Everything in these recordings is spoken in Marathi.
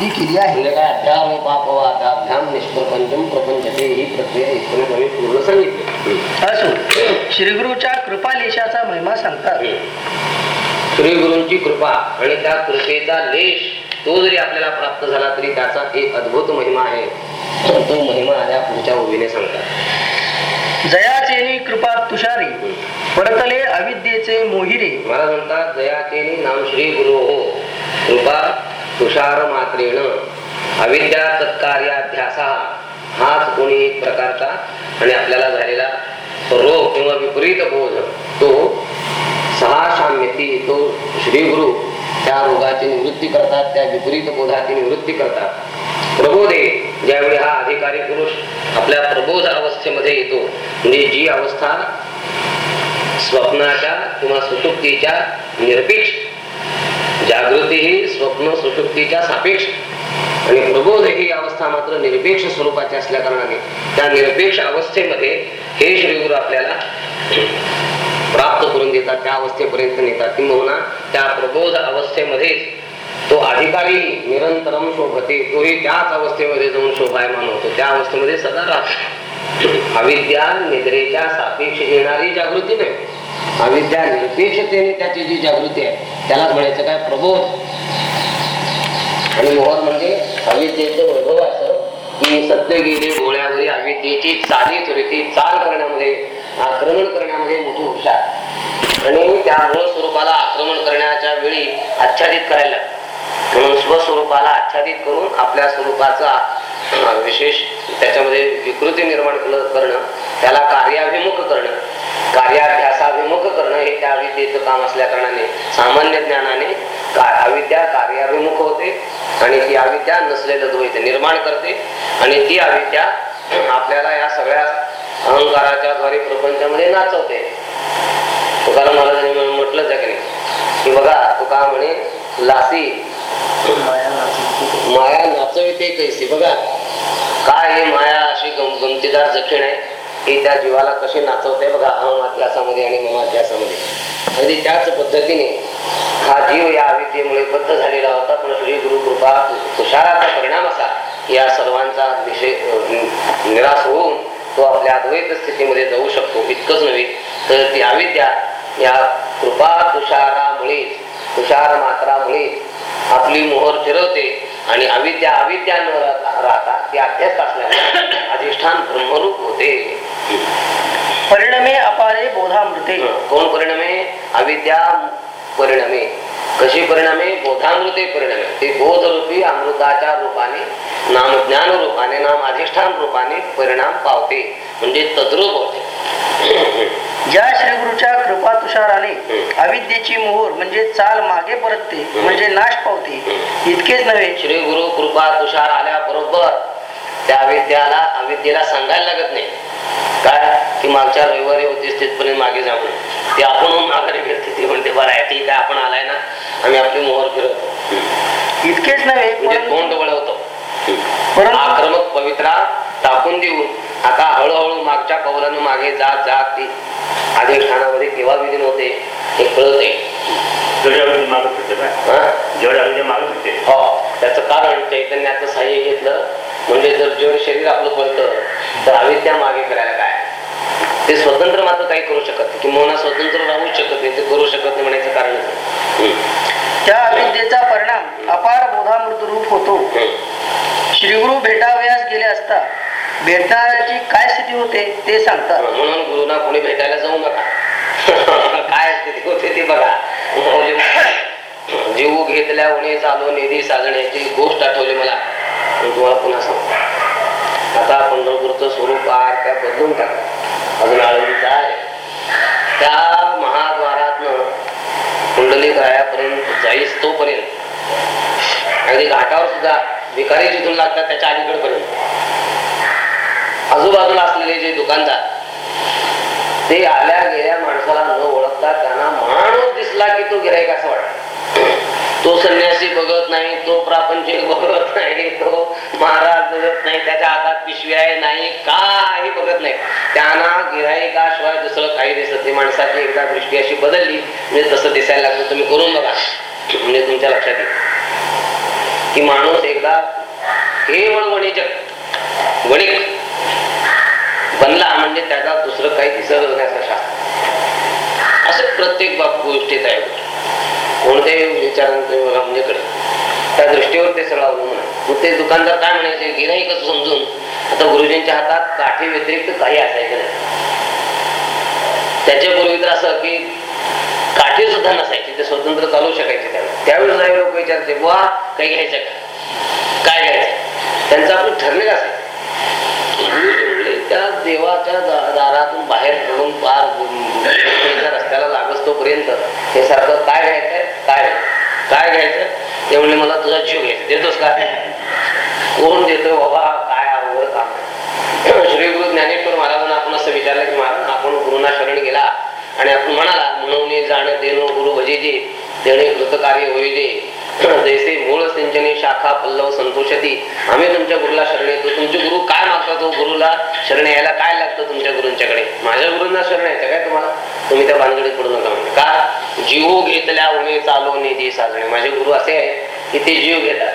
सिद्धी केली आहे. ही प्रक्रिया पूर्ण सांगितली असो श्रीगुरूच्या कृपालेशाचा महिमा सांगतात. श्री गुरूंची कृपा आणि त्या कृपेचा लेश तो जरी आपल्याला प्राप्त झाला तरी त्याचा एक अद्भुत महिमा आहे. तो महिमा आल्या पुढच्या उभीने सांगतात. जयाचेनी कृपा तुषारी परतले अविद्येचे मोहिरे. मला म्हणतात जयाचे नाम श्री गुरु हो कृपा तुषार मात्रेण अविद्या तत्कार्याध्यासा हाच कोणी एक प्रकारचा आणि आपल्याला झालेला रोग किंवा विपरीत बोध तो सहा साम्यती तो श्री गुरु त्या रोगाची निवृत्ती करतात त्या विपरीत बोधाची निवृत्ती करतात. प्रबोधे ज्यावेळी हा अधिकारी पुरुष आपल्या प्रबोध अवस्थेमध्ये येतो म्हणजे जी अवस्था स्वप्नाच्या किंवा सुतुक्तीच्या निरपेक्ष जागृती ही स्वप्न सुशुक्तीच्या सापेक्ष. आणि प्रबोध ही अवस्था मात्र निरपेक्ष स्वरूपाची असल्या कारणाने. त्या निरपेक्ष अवस्थेमध्ये हे श्रीगुरु आपल्याला प्राप्त करून देतात. त्या अवस्थेपर्यंत नेतात. किंबहुना त्या प्रबोध अवस्थेमध्येच तो अधिकारी निरंतरम शोभते. तोही त्याच अवस्थेमध्ये जाऊन शोभायमान होतो. त्या अवस्थेमध्ये सदा राहतो. अविद्या निद्रेच्या सापेक्ष येणारी जागृती नाही. अविद्या निरपेक्षतेने त्याची जी जागृती आहे त्याला म्हणायचं काय प्रबोध आणि मोहर म्हणजे अविद्येचं वैभव असं की सत्य गेले डोळ्यावरील अविद्येची चाली चुरीची चाल करण्यामध्ये आक्रमण करण्यामध्ये मोठी हुशार. आणि त्या मूळ स्वरूपाला आक्रमण करण्याच्या वेळी आच्छादित करायला म्हणून स्वस्वरूपाला आच्छादित करून आपल्या स्वरूपाचा विशेष त्याच्यामध्ये विकृती निर्माण करणं त्याला कार्याभिमुख करणं कार्याभ्यासाभिमुख करणं हे त्या अविद्येचं काम असल्या कारणाने सामान्य ज्ञानाने का- अविद्या कार्याभिमुख होते आणि ती अविद्या नसलेलं द्वैत निर्माण करते आणि ती अविद्या आपल्याला या सगळ्या अहंकाराच्या द्वारे प्रपंचामध्ये नाचवते. तुकाराम महाराजांनी म्हटलं म्हटलंच की नाही? की बघा तुका म्हणे लासी माया नाचविते कैसी. बघा काय हे माया अशी गम- गमतीदार जखीण आहे? की त्या जीवाला कसे नाचवते बघा अहम अध्यासामध्ये आणि ममाध्यासामध्ये. अगदी त्याच पद्धतीने हा जीव या अविद्येमुळे बद्ध झालेला होता. पण श्री गुरु कृपा तुषाराचा परिणाम असा या सर्वांचा विषय निराश होऊन तो आपल्या अद्वैत स्थितीमध्ये जाऊ शकतो. इतकंच नव्हे तर ती अविद्या या कृपा तुषारामुळे तुषार मात्रामुळे आपली मोहर फिरवते आणि अविद्या अविद्या न राहता ती अध्यस्त असल्यामुळे अधिष्ठान ब्रह्मरूप होते. परिणमे अपारे बोधामृते. कोण परिणामे? अविद्या परिणामे. कशी परिणामे? बोधामृते परिणामे. ते बोधरूपी अमृताच्या रूपाने नाम ज्ञान रूपाने नाम अधिष्ठान रूपाने परिणाम पावते. म्हणजे तद्रूप होते. ज्या श्रीगुरूच्या कृपा तुषाराने अविद्येची मोहर म्हणजे चाल मागे परतते म्हणजे नाश पावते इतकेच नव्हे. श्री गुरु कृपा तुषार आल्याबरोबर त्या अविद्याला अविद्येला सांगायला लागत नाही. काय? की मागच्या रविवारी होतीस तिथपर्यंत मागे जा म्हणून. ती आपण माघारी फिरते. ती म्हणते बरं आहे ठीक आहे आपण आलाय ना. आम्ही आपली मोहर फिरवतो. इतकेच नव्हे म्हणजे तोंड वळवतो. आक्रमक पवित्रा टाकून देऊन. आता हळूहळू मागच्या कौलानं मागे जात जात ती. अधिष्ठानामध्ये केव्हा विलीन होते हे कळत होते हा? होते हो. त्याचं कारण चैतन्याचं साह्य घेतलं. म्हणजे जर जेवढं शरीर आपलं पळतं तर अविद्या मागे करायला काय? ते स्वतंत्र मात्र काही करू शकत नाही. किंवा स्वतंत्र राहू शकत नाही ते करू शकत नाही म्हणायचं कारणच आहे. त्या अविद्येचा परिणाम अपार बोधामृत रूप होतो. श्रीगुरु भेटावयास गेले असता भेटणाऱ्याची काय स्थिती होते ते सांगतात. म्हणून गुरुना कोणी भेटायला जाऊ नका. काय स्थिती होते ती बघा. जीव घेतल्या उणे चालू निधी साजण्याची गोष्ट आठवली मला. तुम्हाला पुन्हा सांगतो. आता पंढरपूरचं स्वरूप आहार त्या बदलून टाका अजून आळंदीचा आहे त्या महाद्वारातनं कुंडली रायापर्यंत जाईस तोपर्यंत अगदी घाटावर सुद्धा भिकारी जिथून लागतात त्याच्या अलीकडपर्यंत आजूबाजूला असलेले जे दुकानदार ते आल्या गेल्या माणसाला न ओळखता त्यांना माणूस दिसला की तो गिरायक असं वाटत तो संन्यासी बघत नाही तो प्रापंचिक बघत नाही तो महाराज बघत नाही त्याच्या हातात पिशवी आहे नाही काही बघत नाही. त्यांना गिराईकाशिवाय दुसरं काही दिसत नाही. माणसाची एकदा दृष्टी अशी बदलली म्हणजे तसं दिसायला लागतं. तुम्ही करून बघा. म्हणजे तुमच्या लक्षात येईल. की माणूस एकदा केवळ वणिजक वणिक बनला म्हणजे त्याचा दुसरं काही दिसत नाही असं शास्त्र. असं प्रत्येक बाब गोष्टीत आहे. कोणत्याही विचारांचे बघा म्हणजे कडे. त्या दृष्टीवर ते सगळं अवलंबून मग ते दुकानदार काय म्हणायचे गिराईकच समजून. आता गुरुजींच्या हातात काठी व्यतिरिक्त काही असायचं नाही. त्याच्यापूर्वी तर असं की काठी सुद्धा नसायची ते स्वतंत्र चालू शकायचे त्यावेळेस. त्यावेळेस काही लोक विचारते बुवा काही घ्यायचं का? काय घ्यायचं? त्यांचं आपण ठरलेलं असायचं. त्या देवाच्या दारातून बाहेर पडून पार रस्त्याला लागत तोपर्यंत हे सारखं काय घ्यायचं काय? काय घ्यायचं? ते म्हणजे मला तुझा जीव घ्यायचा. देतोस का? कोण देतोय बाबा? काय अवघड काम श्री गुरु ज्ञानेश्वर महाराजांना आपण असं विचारलं की महाराज आपण गुरुना शरण गेला आणि आपण म्हणाला म्हणून जाण देणं गुरु भजेजे देणे कृतकार्य होईल जैसे मूळ सिंचने शाखा पल्लव संतोषती. आम्ही तुमच्या गुरुला शरण येतो. तुमचे गुरु काय मागतात हो? गुरुला शरण यायला काय लागतं तुमच्या गुरूंच्याकडे? माझ्या गुरूंना शरण यायचं काय तुम्हाला? तुम्ही त्या भानगडीत पडू नका म्हणजे का? जीव घेतल्या उणे चालो निधी साजणे माझे गुरु असे आहे की ते जीव घेतात.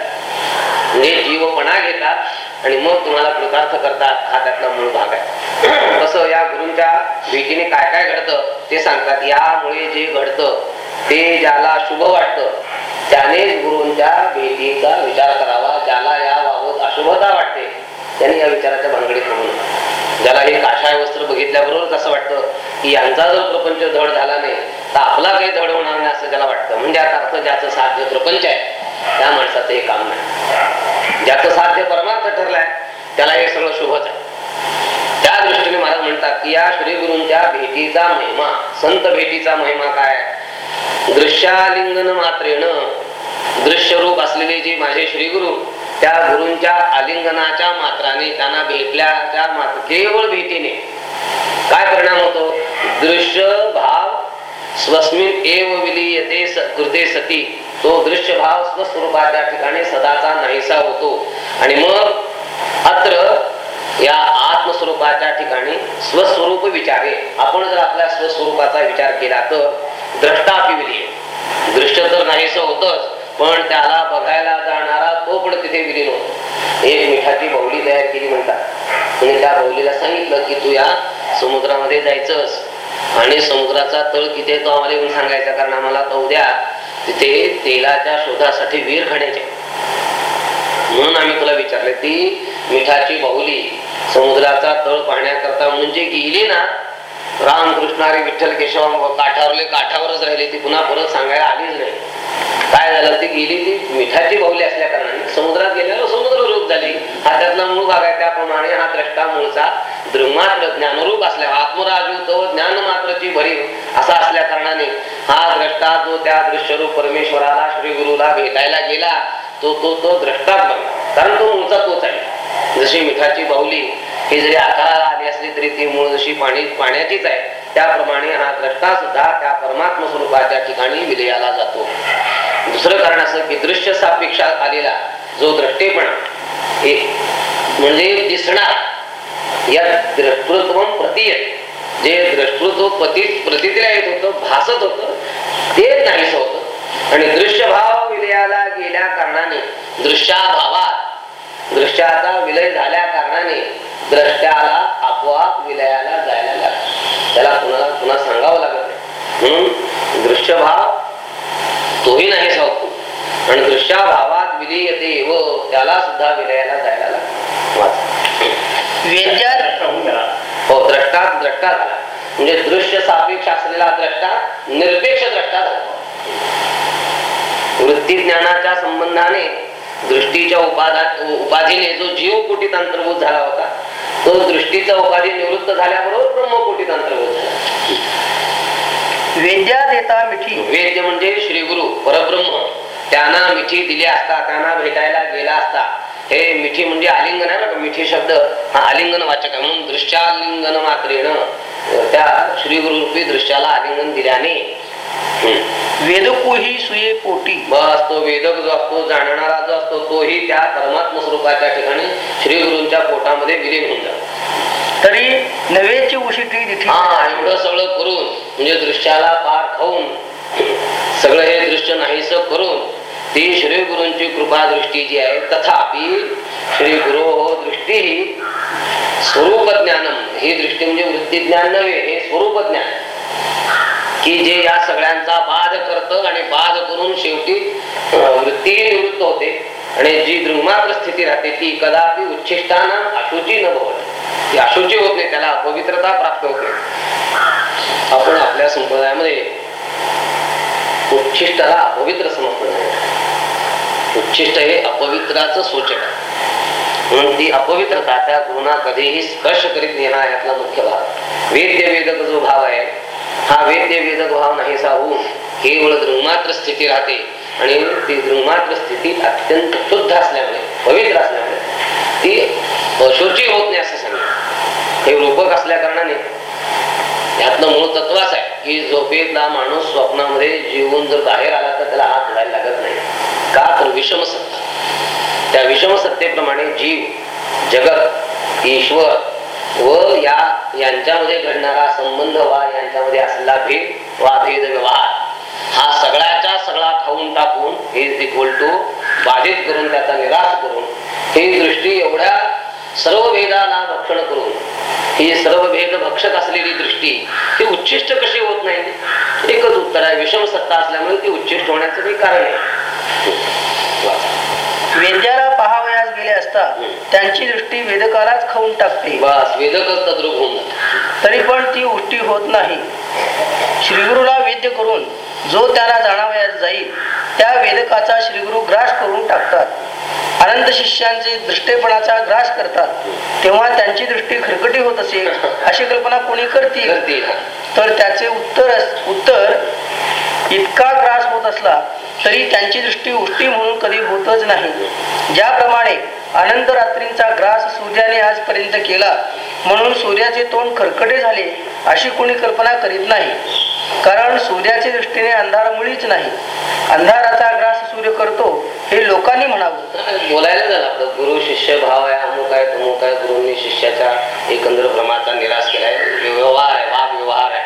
म्हणजे जीवपणा घेतात आणि मग तुम्हाला कृतार्थ करतात. हा त्यातला मूळ भाग आहे. तसं या गुरूंच्या भेटीने काय काय घडतं ते सांगतात. यामुळे जे घडतं ते ज्याला शुभ वाटतं त्याने गुरूंच्या भेटीचा विचार करावा ज्याला या बाबत अशुभता वाटते त्याने या विचाराच्या भानगडीत पडू ज्याला हे काशाय वस्त्र बघितल्याबरोबरच असं वाटतं की यांचा जर प्रपंच धड झाला नाही तर आपला काही धड होणार नाही असं त्याला वाटतं. म्हणजे आता अर्थ ज्याचं साध्य प्रपंच आहे त्या माणसाचं हे काम नाही. ज्याचं साध्य परमार्थ ठरलाय त्याला हे सगळं शुभच आहे. त्या दृष्टीने महाराज म्हणतात की या श्री गुरूंच्या भेटीचा महिमा संत भेटीचा महिमा काय? दृश्यालिंगन मात्रेन दृश्य रूप असलेले जे माझे श्री गुरु त्या गुरूंच्या आलिंगनाच्या मात्राने त्यांना भेटल्याच्या मात्र केवळ भेटीने. काय परिणाम होतो? दृश्य भाव स्वस्मिन एव विलीयते स- कृते सती. तो दृश्य भाव स्वस्वरूपाच्या ठिकाणी सदाचा नाहीसा होतो. आणि मग अत्र या आत्मस्वरूपाच्या ठिकाणी स्वस्वरूप विचारे. आपण जर आपल्या स्वस्वरूपाचा विचार केला तर द्रष्टा विलीय दृश्य तर नाहीस होतच पण त्याला बघायला जाणारा तो पण तिथे विलीन होतो. एक मिठाची बाहुली तयार केली म्हणतात. आणि त्या बौलीला सांगितलं की तू या समुद्रामध्ये जायचंस. आणि समुद्राचा तळ किती आहे तो आम्हाला येऊन सांगायचा कारण आम्हाला तो उद्या तिथे तेलाच्या शोधासाठी वीर खाण्याचे म्हणून आम्ही तुला विचारले ती मिठाची बाहुली समुद्राचा तळ पाहण्याकरता म्हणून जे गेली ना राम हरी विठ्ठल केशव काठावरले काठावरच राहिले ती पुन्हा परत सांगायला आलीच नाही. काय झालं? ती गेली ती मिठाची बाहुली असल्या कारणाने समुद्रात गेल्यावर समुद्र रूप झाली. हा त्यातला मूळ भाग आहे त्याप्रमाणे हा द्रष्टा मूळचा दृमात्र ज्ञानरूप असल्या आत्मराजूत तो ज्ञान मात्रची भरीव असा असल्या कारणाने हा द्रष्टा जो त्या दृश्यरूप परमेश्वराला श्री गुरुला भेटायला गेला तो तो तो द्रष्टाच बनला कारण तो मूळचा तोच आहे. जशी मिठाची बाहुली ही जरी आकाराला आली असली तरी ती मूळ जशी पाणी पाण्याचीच आहे. त्याप्रमाणे हा द्रष्टा सुद्धा त्या परमात्म स्वरूपाच्या ठिकाणी विलयाला जातो. दुसरं कारण असं की दृश्य सापेक्षा आलेला जो द्रष्टेपणा हे म्हणजे दिसणार या द्रष्टृत्व प्रतीय जे द्रष्टृत्व प्रती प्रतिक्रिया येत होतं भासत होतं ते नाहीस होतं. आणि दृश्य भाव विलयाला गेल्या कारणाने दृश्याभावात दृश्याचा विलय झाल्या कारणाने द्रष्ट्याला आपोआप विलयाला जायला लागत. त्याला कुणाला पुन्हा सांगावं लागत नाही. म्हणून दृश्यभाव तोही नाही होतो आणि दृश्याभावात विलीयते व त्याला सुद्धा विलयाला जायला लागत. हो द्रष्टा द्रष्टा झाला. म्हणजे दृश्य सापेक्ष असलेला द्रष्टा निरपेक्ष द्रष्टा झाला. वृत्ती ज्ञानाच्या संबंधाने दृष्टीच्या उपाधा उपाधीने जो जीव कोटीत अंतर्भूत झाला होता तो दृष्टीचा उपाधी निवृत्त झाल्याबरोबर ब्रह्मकोटीत अंतर्भूत झाला. वेद्यात येता मिठी. वेद्य म्हणजे श्री गुरु परब्रह्म. त्यांना मिठी दिली असता त्यांना भेटायला गेला असता. हे मिठी म्हणजे आलिंगन आहे ना मिठी शब्द. हा आलिंगन वाचक आहे. म्हणून दृश्यालिंगन मात्रेन त्या श्री गुरु रूपी दृश्याला आलिंगन दिल्याने. वेदकुही सुये पोटी. बस तो वेदक जो असतो जाणणारा जो असतो तोही त्या परमात्म स्वरूपाच्या ठिकाणी श्री गुरूंच्या पोटामध्ये विलीन होऊन जातो. तरी नवेची उशिटी हा एवढं सगळं करून म्हणजे दृश्याला पार खाऊन सगळं हे दृश्य नाहीस करून ती श्री गुरूंची कृपा दृष्टी जी आहे तथापि श्री गुरो दृष्टी ही स्वरूप ज्ञानम ही दृष्टी म्हणजे वृत्ती ज्ञान नव्हे हे स्वरूप ज्ञान की जे या सगळ्यांचा बाध करतं आणि बाध करून शेवटी वृत्ती निवृत्त होते. आणि जी दृंगमात्र स्थिती राहते ती कदापि उच्छिष्टाना अशुची न भवत ती अशुची होत नाही त्याला अपवित्रता प्राप्त होते. आपण आपल्या संप्रदायामध्ये उच्छिष्टाला अपवित्र समजतो. नाही उच्छिष्ट हे अपवित्राचं सूचक म्हणून ती अपवित्रता त्या गुणा कधीही स्पर्श करीत नेणार यातला मुख्य भाग. वेद्य वेदक जो भाव आहे हा वेद्य वेदक भाव नाहीसा होऊन केवळ दृंगमात्र स्थिती राहते. आणि ती दृंगमात्र स्थिती अत्यंत शुद्ध असल्यामुळे पवित्र असल्यामुळे ती अशुची होत नाही असं सांगितलं हे रूपक असल्या कारणाने यातलं मूळ तत्वच आहे की झोपेतला माणूस स्वप्नामध्ये जीवन जर बाहेर आला तर त्याला हात धुवायला लागत नाही. का तर विषम सत्ता त्या विषम सत्तेप्रमाणे जीव जगत ईश्वर व या यांच्यामध्ये घडणारा संबंध वा यांच्यामध्ये असलेला भेद वा भेद व्यवहार हा सगळ्याचा सगळा खाऊन टाकून हे इक्वल टू बाधित करून त्याचा निराश करून ही दृष्टी एवढ्या सर्व भेदाला भक्षण करून ही सर्व भेद भक्षक असलेली दृष्टी ती उच्चिष्ट कशी होत नाही? एकच उत्तर आहे विषम सत्ता असल्यामुळे ती उच्चिष्ट होण्याचं काही कारण आहे गेले असता त्यांची दृष्टी वेदकालाच खाऊन टाकते. बस वेदकच तद्रूप होऊन जातं. तरी पण ती उष्टी होत नाही. श्रीगुरूला वेद्य करून जो त्याला जाणावयास जाईल त्या वेदकाचा श्रीगुरु ग्रास करून टाकतात. अनंत शिष्यांचे दृष्टेपणाचा ग्रास करतात. तेव्हा त्यांची दृष्टी खरकटी होत असेल अशी कल्पना कोणी करतील? हा. तर त्याचे उत्तर उत्तर इतका ग्रास होत असला तरी त्यांची दृष्टी उष्टी म्हणून होतच नाही. ज्याप्रमाणे अनंत रात्रींचा ग्रास सूर्याने आजपर्यंत केला म्हणून सूर्याचे तोंड खरकटे झाले अशी कोणी कल्पना करीत नाही. कारण सूर्याच्या दृष्टीने अंधार मुळीच नाही. अंधाराचा ग्रास सूर्य करतो हे लोकांनी म्हणावं. बोलायला झालं आपलं. गुरु शिष्य भाव आहे अमुक आहे तमुक आहे. गुरुंनी शिष्याच्या एकंदर भ्रमाचा निराश केलाय. व्यवहार आहे वाद व्यवहार आहे.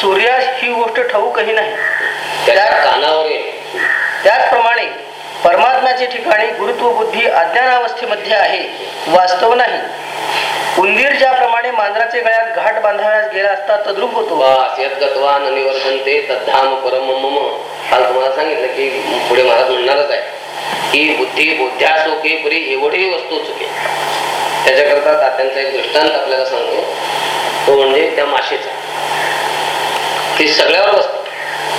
सूर्यास ही गोष्ट ठाऊकही नाही. त्याच्या त्या- कानावर त्याचप्रमाणे परमात्म्याचे ठिकाणी गुरुत्व बुद्धी अज्ञानावस्थेमध्ये आहे वास्तव नाही. उंदीर ज्याप्रमाणे मांजराचे गळ्यात घाट बांधाव्यास गेला असता तद्रुप होतो. बस यद्गत्वा तद्धाम परम मम काल तुम्हाला सांगितलं की पुढे महाराज म्हणणारच आहे की बुद्धी बोध्या सोके परी एवढी वस्तू चुके. त्याच्याकरता तात्यांचा एक दृष्टांत आपल्याला सांगतो. तो म्हणजे त्या माशेचा. ती सगळ्यावर वस्तू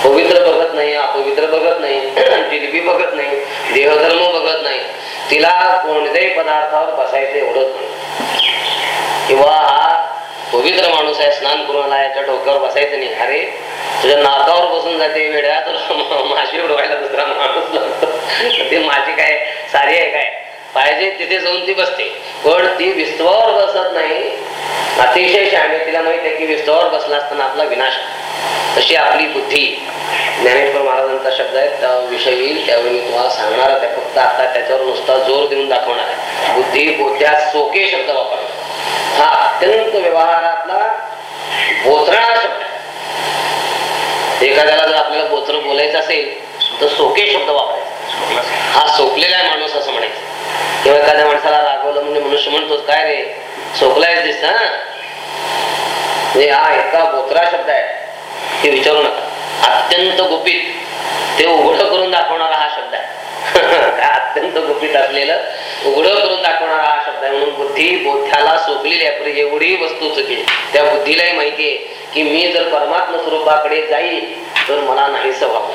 पवित्र बघत नाही अपवित्र बघत नाही जिलबी बघत नाही देहधर्म बघत नाही. तिला कोणत्याही पदार्थावर बसायचं एवढंच नाही. किंवा हा पवित्र माणूस आहे स्नान करून आला याच्या डोक्यावर बसायचं नाही. अरे तुझ्या नाकावर बसून जाते वेड्या तुला माशी उडवायला दुसरा माणूस लागतो. ते माझी काय सारी आहे काय? पाहिजे तिथे जाऊन ती बसते. पण ती विस्तवावर बसत नाही. अतिशय शहाणे तिला माहिती आहे की विस्तवावर बसला असताना आपला विनाश तशी आपली बुद्धी. ज्ञानेश्वर महाराजांचा शब्द आहे त्या विषय येईल त्यावेळी मी तुम्हाला सांगणार आहे. फक्त आता त्याच्यावर नुसता जोर देऊन दाखवणार आहे. बुद्धी बोध्या सोके शब्द वापरणार हा अत्यंत व्यवहारातला बोचणारा शब्द एखाद्याला जर आपल्याला बोचर बोलायचं असेल तर सोके शब्द वापरायचा. हा सोकलेला आहे माणूस असं म्हणायचं. किंवा एखाद्या माणसाला रागवलं म्हणजे मनुष्य म्हणतोच काय रे? सोकलायच दिसत हा? म्हणजे हा इतका बोचरा शब्द आहे. ते विचारू नका. अत्यंत गुपित. ते उघड करून दाखवणारा हा शब्द आहे. अत्यंत गुपित असलेलं उघड करून दाखवणारा हा शब्द आहे. म्हणून बुद्धी बोध्याला सोकलेली आहे. पण एवढी वस्तू चुकी त्या बुद्धीलाही माहिती आहे की मी जर परमात्म स्वरूपाकडे जाईल तर मला नाही स्वभाव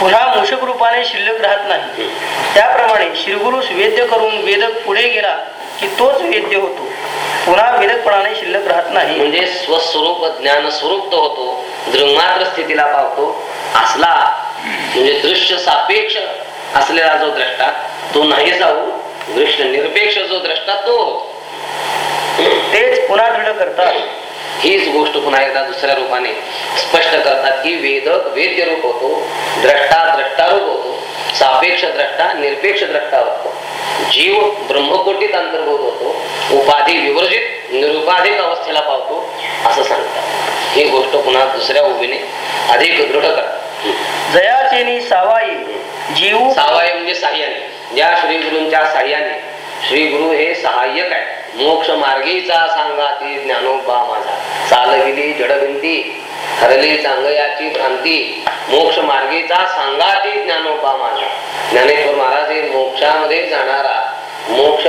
पुन्हा मूषक रूपाने शिल्लक राहत नाही. त्याप्रमाणे श्रीगुरुस वेद्य करून वेदक पुढे गेला की तोच वेद्य होतो. पुन्हा वेदकपणाने शिल्लक राहत नाही. म्हणजे स्वस्वरूप ज्ञान स्वरूप तो होतो दृंगमात्र स्थितीला पावतो असला म्हणजे दृश्य सापेक्ष असलेला जो द्रष्टा तो नाही जाऊ. दृश्य निरपेक्ष जो द्रष्टा तो. तेच पुन्हा दृढ करतात. हीच गोष्ट पुन्हा एकदा दुसऱ्या रूपाने स्पष्ट करतात की वेदक वेद्य रूप होतो द्रष्टा द्रष्टारूप होतो सापेक्ष द्रष्टा निरपेक्ष द्रष्टा होतो. जीव ब्रह्मकोटीत अंतर्भूत होतो. उपाधी विवर्जित निरुपाधिक अवस्थेला पावतो असं सांगतात. ही गोष्ट पुन्हा दुसऱ्या उभीने अधिक दृढ वाचेनी सावाई जीव सावाय म्हणजे साह्याने. या श्री गुरूंच्या साह्याने. श्री गुरु हे सहाय्यक आहे मोक्ष मार्गीचा सांगाती ज्ञानोबा माझा. चालविली जडबिंती हरली चांगयाची भ्रांती. मोक्ष मार्गीचा सांगाती ज्ञानोबा माझा. ज्ञानेश्वर महाराज हे मोक्षामध्ये जाणारा मोक्ष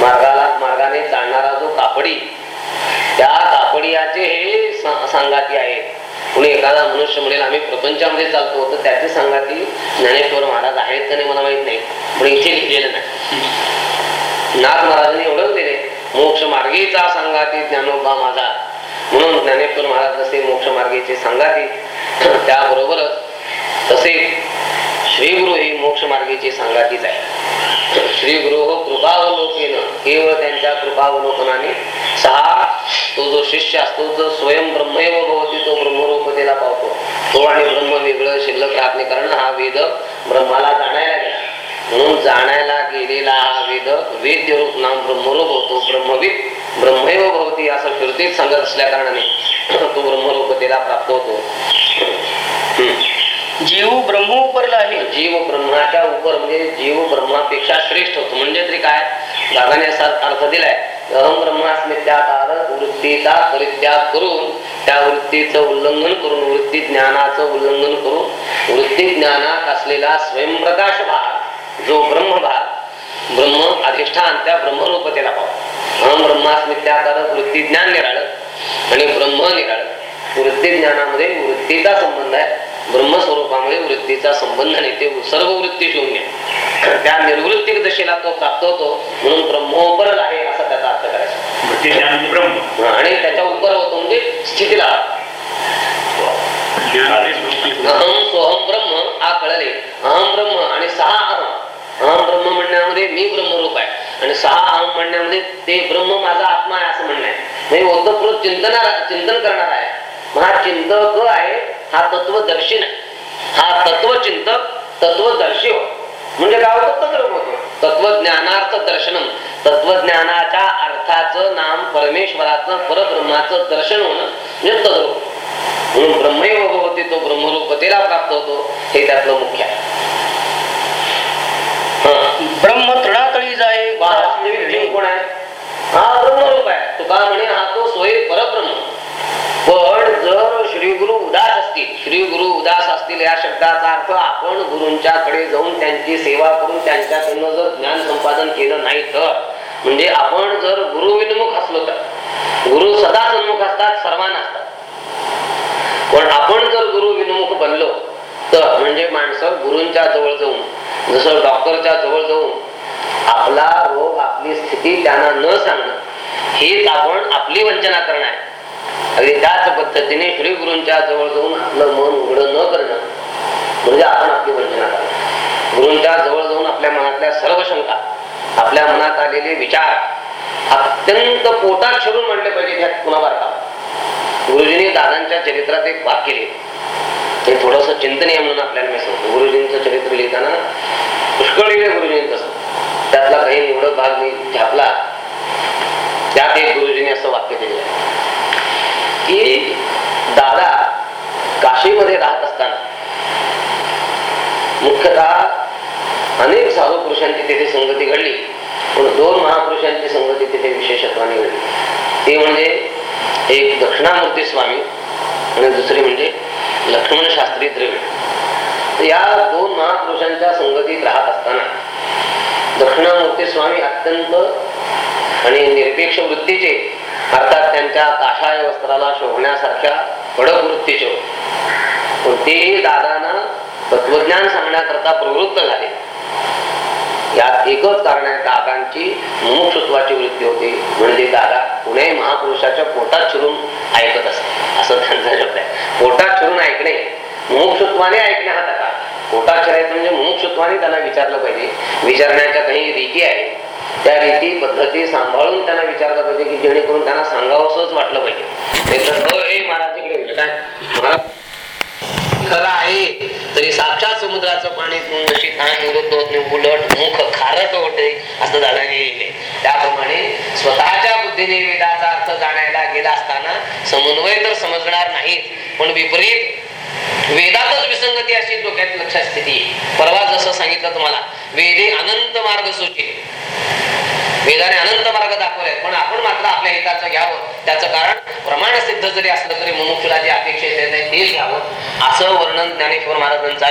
मार्गाला मार्गाने चालणारा जो कापडी त्या कापडियाचे हे सा- सांगाती आहेत कुणी एखादा मनुष्य म्हणेल आम्ही प्रपंचामध्ये चालतो तर त्याचे सांगाती ज्ञानेश्वर महाराज आहेत का नाही मला माहीत नाही. पण इथे लिहिलेलं नाही. नाथ महाराजांनी एवढंच दिले मोक्ष मार्गीचा सांगाती ज्ञानोबा माझा. म्हणून ज्ञानेश्वर महाराज जसे मोक्ष मार्गीचे सांगाती त्याबरोबरच तसे श्री गुरु ही मोक्ष मार्गीची सांगातीच आहे. श्री गुरु हो कृपावलोकेन केवळ त्यांच्या कृपावलोकनाने सहा तो जो शिष्य असतो जो स्वयं ब्रह्मैव भवती तो ब्रह्मरूपतेला पावतो. तो आणि ब्रह्म वेगळं शिल्लक राहत नाही कारण हा वेद ब्रह्माला जाणायला गेला. म्हणून जाणायला गेलेला हा वेद वेद्य रूप नाम ब्रह्मरूप होतो. ब्रह्मविद ब्रह्मैव भवती असं फिरतीच सांगत असल्या कारणाने तो ब्रह्मरूपतेला प्राप्त होतो. हम्म. जीव ब्रह्म उपरला आहे. जीव ब्रह्माच्या उपर म्हणजे जीव ब्रह्मापेक्षा श्रेष्ठ होतो. म्हणजे तरी काय? दादाने असा अर्थ दिलाय. अहम ब्रह्मास्मित्याकार वृत्तीचा परित्याग करून त्या वृत्तीचं उल्लंघन करून वृत्ती ज्ञानाचं उल्लंघन करून वृत्ती ज्ञानात असलेला स्वयंप्रकाश भाग जो ब्रह्म भाग ब्रह्म अधिष्ठान त्या ब्रह्मरूपतेला पाहू. अहम ब्रह्मास्मित्याकार वृत्ती ज्ञान निराळ आणि ब्रह्म निराळ. वृत्ती ज्ञानामध्ये वृत्तीचा संबंध आहे. ब्रह्मस्वरूपामध्ये वृत्तीचा संबंध नाही. ते सर्व वृत्ती शून्य त्या निर्वृत्तिक दशेला तो प्राप्त होतो. म्हणून ब्रह्मोपरल आहे असा त्याचा अर्थ करायचा. म्हणजे ब्रह्म. आणि त्याच्या उपर होतो म्हणजे स्थितीला. अहम सोहम ब्रह्म हा कळले. अहम ब्रह्म आणि सहा अहम अहम ब्रह्म म्हणण्यामध्ये मी ब्रह्मरूप आहे. आणि सहा अहम म्हणण्यामध्ये ते ब्रह्म माझा आत्मा आहे असं म्हणणं आहे. म्हणजे ओतप्रोत चिंतनार चिंतन करणार आहे. मग हा चिंतक आहे. हा तत्वदर्शी नाही. हा तत्वचिंतक तत्वदर्शी हो. म्हणजे काय होतं? तत्व होतो. तत्वज्ञानार्थ दर्शनम. तत्वज्ञानाच्या अर्थाचं नाम परमेश्वराचं परब्रह्माचं दर्शन होणं म्हणजे तद्रूप म्हणून ब्रह्मैव भवती तो ब्रह्मरूपतेला प्राप्त होतो. हे त्यातलं मुख्य आहे. ब्रह्म तृणातळी जाय कोण आहे? हा ब्रह्मरूप आहे. तुका म्हणे हा तो स्वयं परब्रह्म. पण जर श्री गुरु उदास असतील. श्री गुरु उदास असतील या शब्दाचा अर्थ आपण गुरूंच्याकडे जाऊन त्यांची सेवा करून त्यांच्याकडनं जर ज्ञान संपादन केलं नाही तर. म्हणजे आपण जर गुरु विन्मुख असलो तर. गुरु सदा सन्मुख असतात सर्वांना असतात पण आपण जर गुरु विनमुख बनलो तर म्हणजे माणसं गुरूंच्या जवळ जाऊन जसं डॉक्टरच्या जवळ जाऊन आपला रोग आपली स्थिती त्यांना न सांगणं हेच आपण आपली वंचना करणं आहे अगदी त्याच पद्धतीने श्री गुरूंच्या जवळ जाऊन आपलं मन उघडं न करणं म्हणजे आपण आपली वंचना करणं गुरूंच्या जवळ जाऊन आपल्या मनातल्या सर्व शंका आपल्या मनात आलेले विचार अत्यंत पोटात शिरून मांडले पाहिजे ह्यात पुन्हा बारका गुरुजींनी दादांच्या चरित्रात एक वाक्य लिहिले. ते थोडस चिंतनीय म्हणून आपल्याला मी सांगतो. गुरुजींचं चरित्र लिहिताना पुष्कळ लिहिले गुरुजींचं त्यातला काही निवडक भाग मी छापला त्यात एक गुरुजींनी असं वाक्य दिलं की दादा काशीमध्ये राहत असताना मुख्यतः अनेक साधू पुरुषांची तिथे संगती घडली. पण दोन महापुरुषांची संगती तिथे विशेषत्वाने घडली. ते म्हणजे एक दक्षिणामूर्ती स्वामी आणि दुसरे म्हणजे लक्ष्मण शास्त्री द्रविड. या दोन महापुरुषांच्या संगतीत राहत असताना दक्षिणामूर्ती स्वामी अत्यंत आणि निरपेक्ष वृत्तीचे अर्थात त्यांच्या काशाय वस्त्राला शोभण्यासारख्या कडक वृत्तीचे. कोणतेही दादानं तत्वज्ञान सांगण्याकरता प्रवृत्त झाले. यात एकच कारण आहे दादांची मुमुक्षत्वाची वृत्ती होती. म्हणजे दादा पुणे महापुरुषाच्या पोटात शिरून ऐकत असत. असं त्यांचा शब्द आहे. पोटात शिरून ऐकणे. मुमुक्षत्वाने ऐकणे हा दादा पोटात शिरायचं म्हणजे मुमुक्षत्वाने त्यांना विचारलं पाहिजे. विचारण्याच्या काही रीती आहेत त्या रीती पद्धती सांभाळून त्यांना जेणेकरून त्यांना सांगावंसच वाटलं पाहिजे. हो, महाराज इकडे काय? खरं आहे तरी साक्षात समुद्राचं पाणी जशी तहान निवृत्त होत नाही उलट मुख खारट होते असं दादाने लिहिले त्याप्रमाणे स्वतःच्या बुद्धीने वेदाचा अर्थ जाणायला गेला असताना समन्वय तर समजणार नाहीत पण विपरीत वेदातच विसंगती अशी डोक्यात लक्षात स्थिती परवा जसं सांगितलं तुम्हाला वेदे अनंत मार्ग सूचित. वेदाने अनंत मार्ग दाखवले पण आपण मात्र आपल्या हिताचं घ्यावं. त्याचं कारण प्रमाण सिद्ध जरी असलं तरी मनुष्याला जे अपेक्षित आहे तेच घ्यावं. असं वर्णन ज्ञानेश्वर महाराजांचं आहे